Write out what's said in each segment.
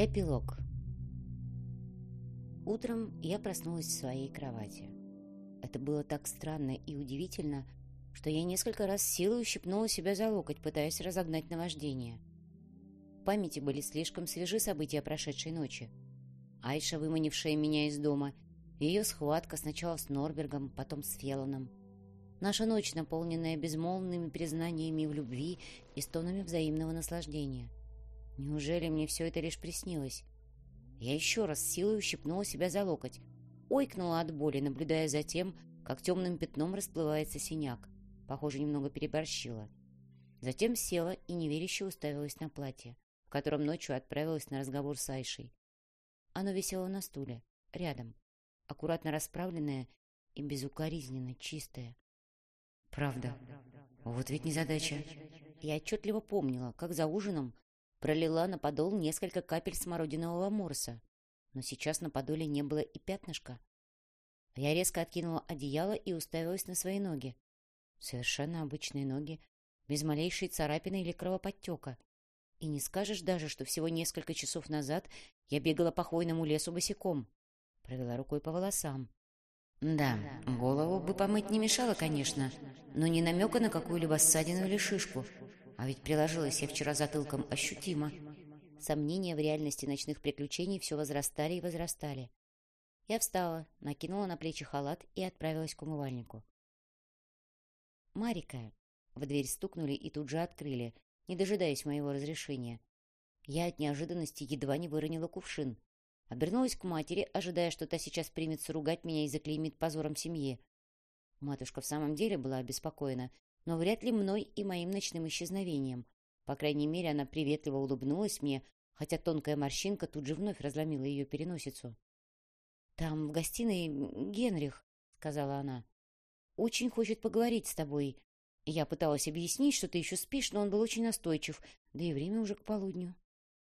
Эпилог Утром я проснулась в своей кровати. Это было так странно и удивительно, что я несколько раз силой ущипнула себя за локоть, пытаясь разогнать наваждение. В памяти были слишком свежи события прошедшей ночи. Айша, выманившая меня из дома, ее схватка сначала с Норбергом, потом с Фелоном. Наша ночь, наполненная безмолвными признаниями в любви и стонами взаимного наслаждения. Неужели мне все это лишь приснилось? Я еще раз силой ущипнула себя за локоть, ойкнула от боли, наблюдая за тем, как темным пятном расплывается синяк. Похоже, немного переборщила. Затем села и неверяще уставилась на платье, в котором ночью отправилась на разговор с Айшей. Оно висело на стуле, рядом, аккуратно расправленное и безукоризненно чистое. Правда. Вот ведь незадача. Я отчетливо помнила, как за ужином пролила на подол несколько капель смородинового морса, но сейчас на подоле не было и пятнышка. Я резко откинула одеяло и уставилась на свои ноги. Совершенно обычные ноги, без малейшей царапины или кровоподтека. И не скажешь даже, что всего несколько часов назад я бегала по хвойному лесу босиком. Провела рукой по волосам. Да, голову бы помыть не мешало, конечно, но не намека на какую-либо ссадину или шишку. А ведь приложилась я вчера затылком ощутимо. Сомнения в реальности ночных приключений все возрастали и возрастали. Я встала, накинула на плечи халат и отправилась к умывальнику. «Марика!» В дверь стукнули и тут же открыли, не дожидаясь моего разрешения. Я от неожиданности едва не выронила кувшин. Обернулась к матери, ожидая, что та сейчас примется ругать меня и заклеймит позором семьи. Матушка в самом деле была обеспокоена, но вряд ли мной и моим ночным исчезновением. По крайней мере, она приветливо улыбнулась мне, хотя тонкая морщинка тут же вновь разломила ее переносицу. «Там в гостиной Генрих», — сказала она. «Очень хочет поговорить с тобой. Я пыталась объяснить, что ты еще спишь, но он был очень настойчив, да и время уже к полудню».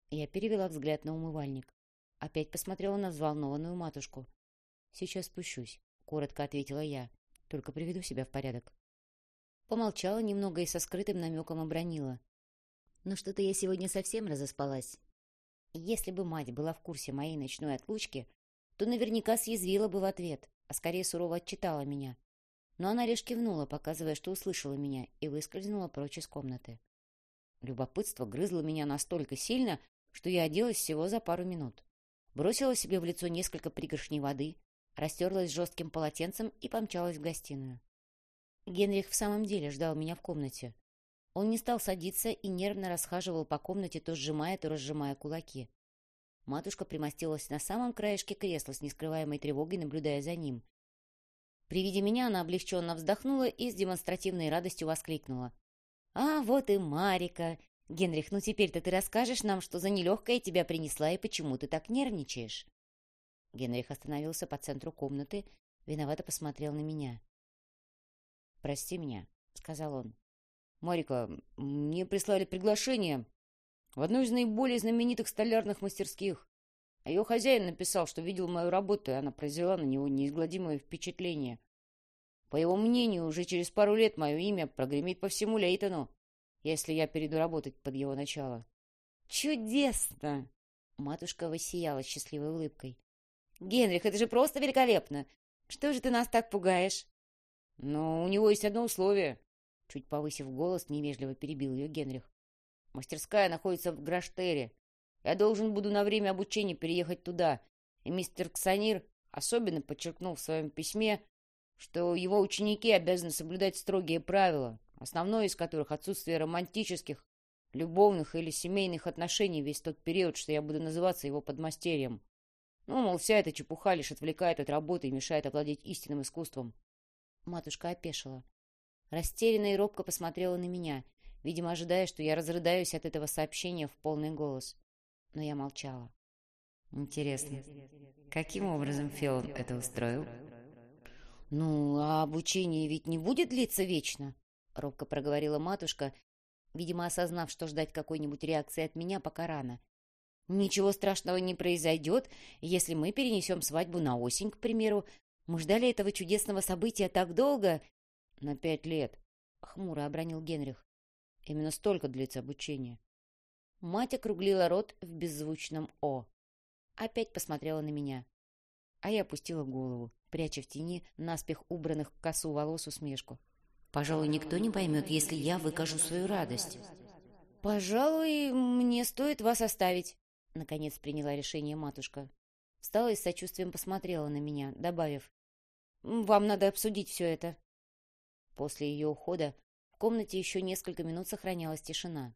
Я перевела взгляд на умывальник. Опять посмотрела на взволнованную матушку. «Сейчас спущусь», — коротко ответила я. «Только приведу себя в порядок». Помолчала немного и со скрытым намеком обронила. «Ну что-то я сегодня совсем разоспалась. Если бы мать была в курсе моей ночной отлучки, то наверняка съязвила бы в ответ, а скорее сурово отчитала меня. Но она лишь кивнула, показывая, что услышала меня, и выскользнула прочь из комнаты. Любопытство грызло меня настолько сильно, что я оделась всего за пару минут. Бросила себе в лицо несколько пригоршней воды, растерлась жестким полотенцем и помчалась в гостиную. Генрих в самом деле ждал меня в комнате. Он не стал садиться и нервно расхаживал по комнате, то сжимая, то разжимая кулаки. Матушка примостилась на самом краешке кресла с нескрываемой тревогой, наблюдая за ним. При виде меня она облегченно вздохнула и с демонстративной радостью воскликнула. «А, вот и Марика! Генрих, ну теперь-то ты расскажешь нам, что за нелегкое тебя принесла и почему ты так нервничаешь?» Генрих остановился по центру комнаты, виновато посмотрел на меня. «Прости меня», — сказал он. «Марика, мне прислали приглашение в одну из наиболее знаменитых столярных мастерских. Ее хозяин написал, что видел мою работу, и она произвела на него неизгладимое впечатление. По его мнению, уже через пару лет мое имя прогремит по всему Лейтону, если я перейду работать под его начало». «Чудесно!» — матушка воссияла счастливой улыбкой. «Генрих, это же просто великолепно! Что же ты нас так пугаешь?» «Но у него есть одно условие», — чуть повысив голос, невежливо перебил ее Генрих. «Мастерская находится в Граштере. Я должен буду на время обучения переехать туда, и мистер Ксанир особенно подчеркнул в своем письме, что его ученики обязаны соблюдать строгие правила, основное из которых отсутствие романтических, любовных или семейных отношений весь тот период, что я буду называться его подмастерьем. Ну, мол, вся эта чепуха лишь отвлекает от работы и мешает овладеть истинным искусством. Матушка опешила. Растерянно и робко посмотрела на меня, видимо, ожидая, что я разрыдаюсь от этого сообщения в полный голос. Но я молчала. Интересно, каким образом Фион это устроил? «Ну, а обучение ведь не будет длиться вечно?» — робко проговорила матушка, видимо, осознав, что ждать какой-нибудь реакции от меня пока рано. «Ничего страшного не произойдет, если мы перенесем свадьбу на осень, к примеру, мы ждали этого чудесного события так долго. На пять лет, — хмуро обронил Генрих. Именно столько длится обучение. Мать округлила рот в беззвучном «О». Опять посмотрела на меня. А я опустила голову, пряча в тени наспех убранных в косу волос усмешку. «Пожалуй, никто не поймет, если я выкажу свою радость». «Пожалуй, мне стоит вас оставить», — наконец приняла решение матушка. Встала и с сочувствием посмотрела на меня, добавив. «Вам надо обсудить все это». После ее ухода в комнате еще несколько минут сохранялась тишина.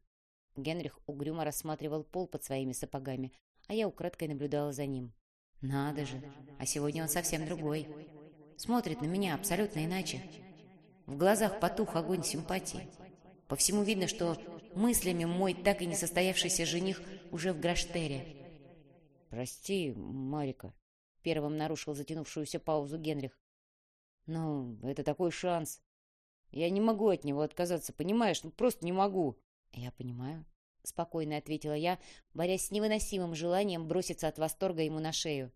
Генрих угрюмо рассматривал пол под своими сапогами, а я украдкой наблюдала за ним. «Надо же! А сегодня он совсем другой. Смотрит на меня абсолютно иначе. В глазах потух огонь симпатии. По всему видно, что мыслями мой так и не состоявшийся жених уже в Граштере. «Прости, Марика», — первым нарушил затянувшуюся паузу Генрих. «Ну, это такой шанс. Я не могу от него отказаться, понимаешь? Ну, просто не могу». «Я понимаю», — спокойно ответила я, борясь с невыносимым желанием броситься от восторга ему на шею.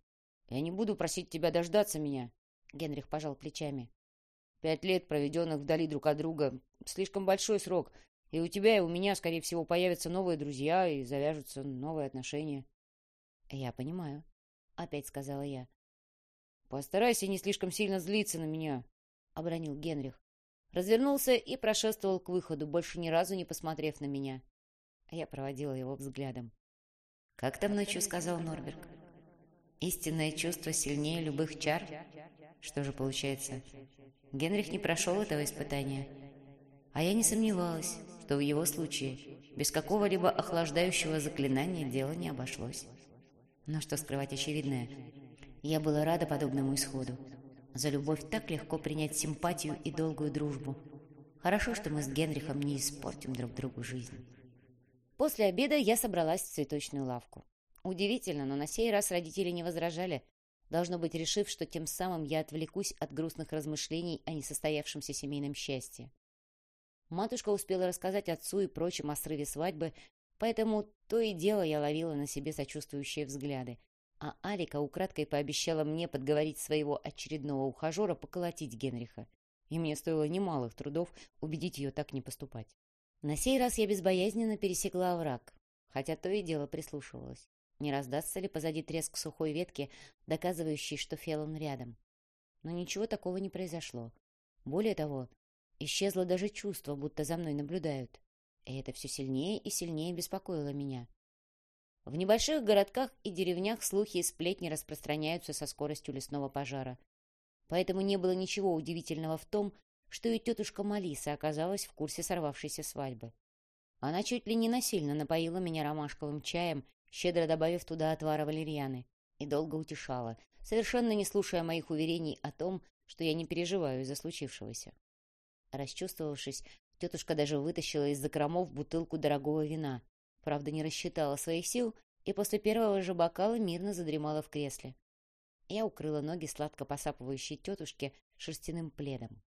«Я не буду просить тебя дождаться меня», — Генрих пожал плечами. «Пять лет, проведенных вдали друг от друга, слишком большой срок, и у тебя и у меня, скорее всего, появятся новые друзья и завяжутся новые отношения». «Я понимаю», — опять сказала я. «Постарайся не слишком сильно злиться на меня», — обронил Генрих. Развернулся и прошествовал к выходу, больше ни разу не посмотрев на меня. Я проводила его взглядом. «Как там ночью?» — сказал Норберг. «Истинное чувство сильнее любых чар?» Что же получается? Генрих не прошел этого испытания. А я не сомневалась, что в его случае без какого-либо охлаждающего заклинания дело не обошлось. Но что скрывать очевидное? Я была рада подобному исходу. За любовь так легко принять симпатию и долгую дружбу. Хорошо, что мы с Генрихом не испортим друг другу жизнь. После обеда я собралась в цветочную лавку. Удивительно, но на сей раз родители не возражали, должно быть, решив, что тем самым я отвлекусь от грустных размышлений о несостоявшемся семейном счастье. Матушка успела рассказать отцу и прочим о срыве свадьбы, Поэтому то и дело я ловила на себе сочувствующие взгляды. А Алика украдкой пообещала мне подговорить своего очередного ухажера поколотить Генриха. И мне стоило немалых трудов убедить ее так не поступать. На сей раз я безбоязненно пересекла овраг, хотя то и дело прислушивалась. Не раздастся ли позади треск сухой ветки, доказывающий, что Фелон рядом? Но ничего такого не произошло. Более того, исчезло даже чувство, будто за мной наблюдают. И это все сильнее и сильнее беспокоило меня. В небольших городках и деревнях слухи и сплетни распространяются со скоростью лесного пожара. Поэтому не было ничего удивительного в том, что и тетушка Малиса оказалась в курсе сорвавшейся свадьбы. Она чуть ли не насильно напоила меня ромашковым чаем, щедро добавив туда отвара валерьяны, и долго утешала, совершенно не слушая моих уверений о том, что я не переживаю из-за случившегося. Расчувствовавшись, Тетушка даже вытащила из закромов бутылку дорогого вина. Правда, не рассчитала своих сил и после первого же бокала мирно задремала в кресле. Я укрыла ноги сладко посапывающей тетушке шерстяным пледом.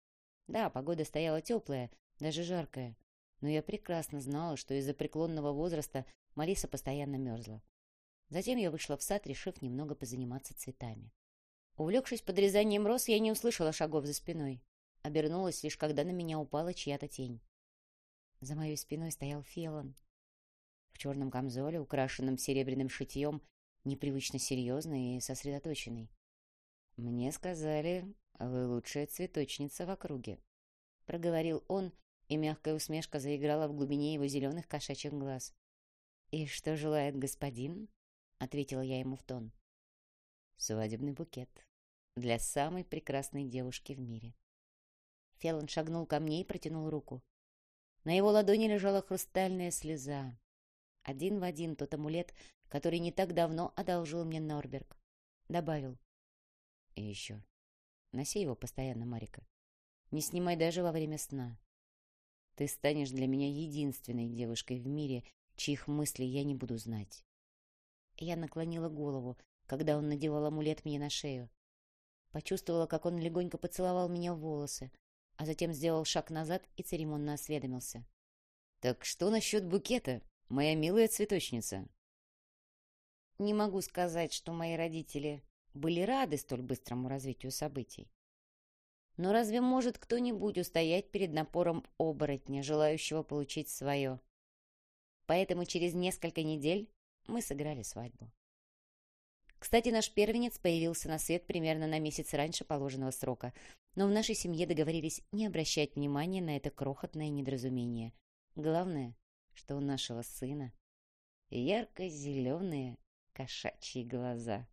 Да, погода стояла теплая, даже жаркая, но я прекрасно знала, что из-за преклонного возраста Мариса постоянно мерзла. Затем я вышла в сад, решив немного позаниматься цветами. Увлекшись подрезанием роз, я не услышала шагов за спиной. Обернулась лишь, когда на меня упала чья-то тень. За моей спиной стоял Фелон. В черном камзоле, украшенном серебряным шитьем, непривычно серьезный и сосредоточенный. «Мне сказали, вы лучшая цветочница в округе», — проговорил он, и мягкая усмешка заиграла в глубине его зеленых кошачьих глаз. «И что желает господин?» — ответила я ему в тон. «Свадебный букет для самой прекрасной девушки в мире». Фелон шагнул ко мне и протянул руку. На его ладони лежала хрустальная слеза. Один в один тот амулет, который не так давно одолжил мне Норберг. Добавил. И еще. Носи его постоянно, Марика. Не снимай даже во время сна. Ты станешь для меня единственной девушкой в мире, чьих мыслей я не буду знать. Я наклонила голову, когда он надевал амулет мне на шею. Почувствовала, как он легонько поцеловал меня в волосы, а затем сделал шаг назад и церемонно осведомился. «Так что насчет букета, моя милая цветочница?» Не могу сказать, что мои родители были рады столь быстрому развитию событий. Но разве может кто-нибудь устоять перед напором оборотня, желающего получить свое? поэтому через несколько недель мы сыграли свадьбу. Кстати, наш первенец появился на свет примерно на месяц раньше положенного срока, но в нашей семье договорились не обращать внимания на это крохотное недоразумение. Главное, что у нашего сына ярко-зеленые кошачьи глаза.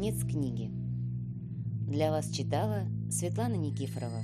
Конец книги. Для вас читала Светлана Никифорова.